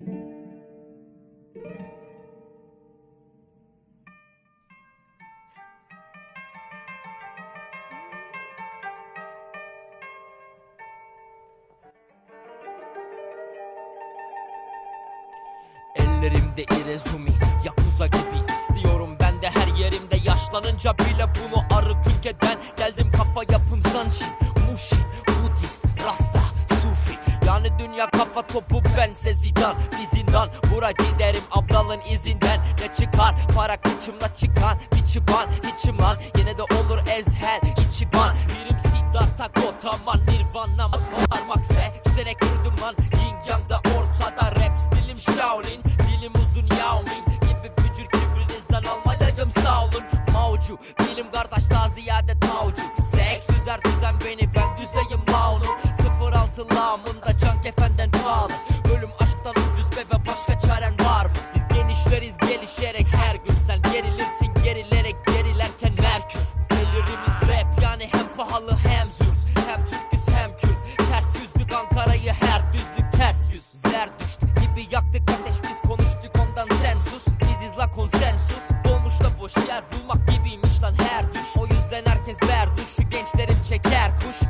Ellerimde irezumi Yakuza gibi istiyorum. Ben de her yerimde Yaşlanınca bile bunu arı ülkeden Geldim kafa yapın Zanshin dünya kafa topu bense Zidane Bir zindan. Bura giderim ablalın izinden. Ne çıkar? Para kıçımda çıkan Bir çıban hiç iman Yine de olur ezhel içiban Birim Siddhartha Gautama Nirvana Parmak ve çizerek yürüdüm lan Yin yang da ortada Rap stilim Shaolin. Dilim uzun Yao Ming Gibi bücür kibrinizden almayayım sağ olun. Maucu Dilim kardeş daha ziyade yaktık ateş biz konuştuk ondan. Sen sus Biziz la konsensus. Olmuş da boş yer bulmak gibiymiş lan her düş O yüzden herkes berduş şu gençlerim çeker kuş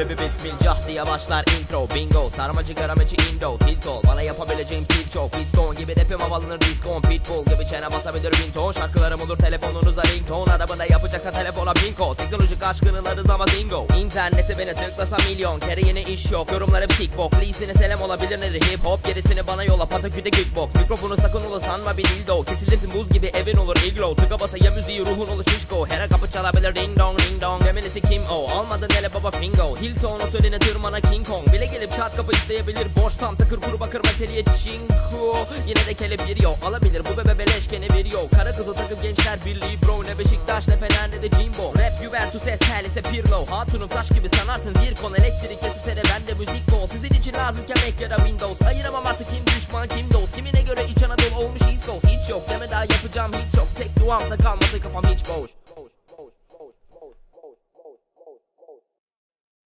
Bebe bismillah diye başlar intro. Bingo sarmacı garamacı indo. Tiltol bana yapabileceğim stil çok. Piston gibi rapim havalanır diskon Pitbull gibi çene basabilir bin ton Şarkılarım olur telefonunuza ringtone. Arabada yapacaksa telefona binko. Teknolojik aşkının adı ama zingo İnternete beni tıklasa milyon. Kere yeni iş yok yorumlar hep sick bok Lee'sine selam olabilir nedir hip hop? Gerisini bana yolla pataküte kickbox. Mikrofonu sakın ola sanma bir dildo. Kesilirsin buz gibi evin olur iglo. Tıka basa ya müziği ruhun olur şişko. Her kapı çalabilir ding dong ding dong. Gemilisi kim o? Almadın hele baba fingo Hilton oteline tırmana King Kong. Bile gelip çat kapı isteyebilir. Borç tam takır kuru bakır meteliye çinko. Yine de kelepir yo alabilir. Bu bebe beleşkene veriyor. Kara kızı takım gençler birliği bro. Ne Beşiktaş ne Fener ne de Jimbo. Rap Juventus her ise Pirlo. Hatunum taş gibi sanarsın. Zirkon Elektrik kesisere bende müzik bol. Sizin için lazımken Mac ya da Windows. Ayıramam artık kim düşman kim dost. Kimine göre İç Anadolu olmuş East Coast. Hiç yok. Deme daha yapacağım hiç yok. Tek duamsa kalması kafam hiç boş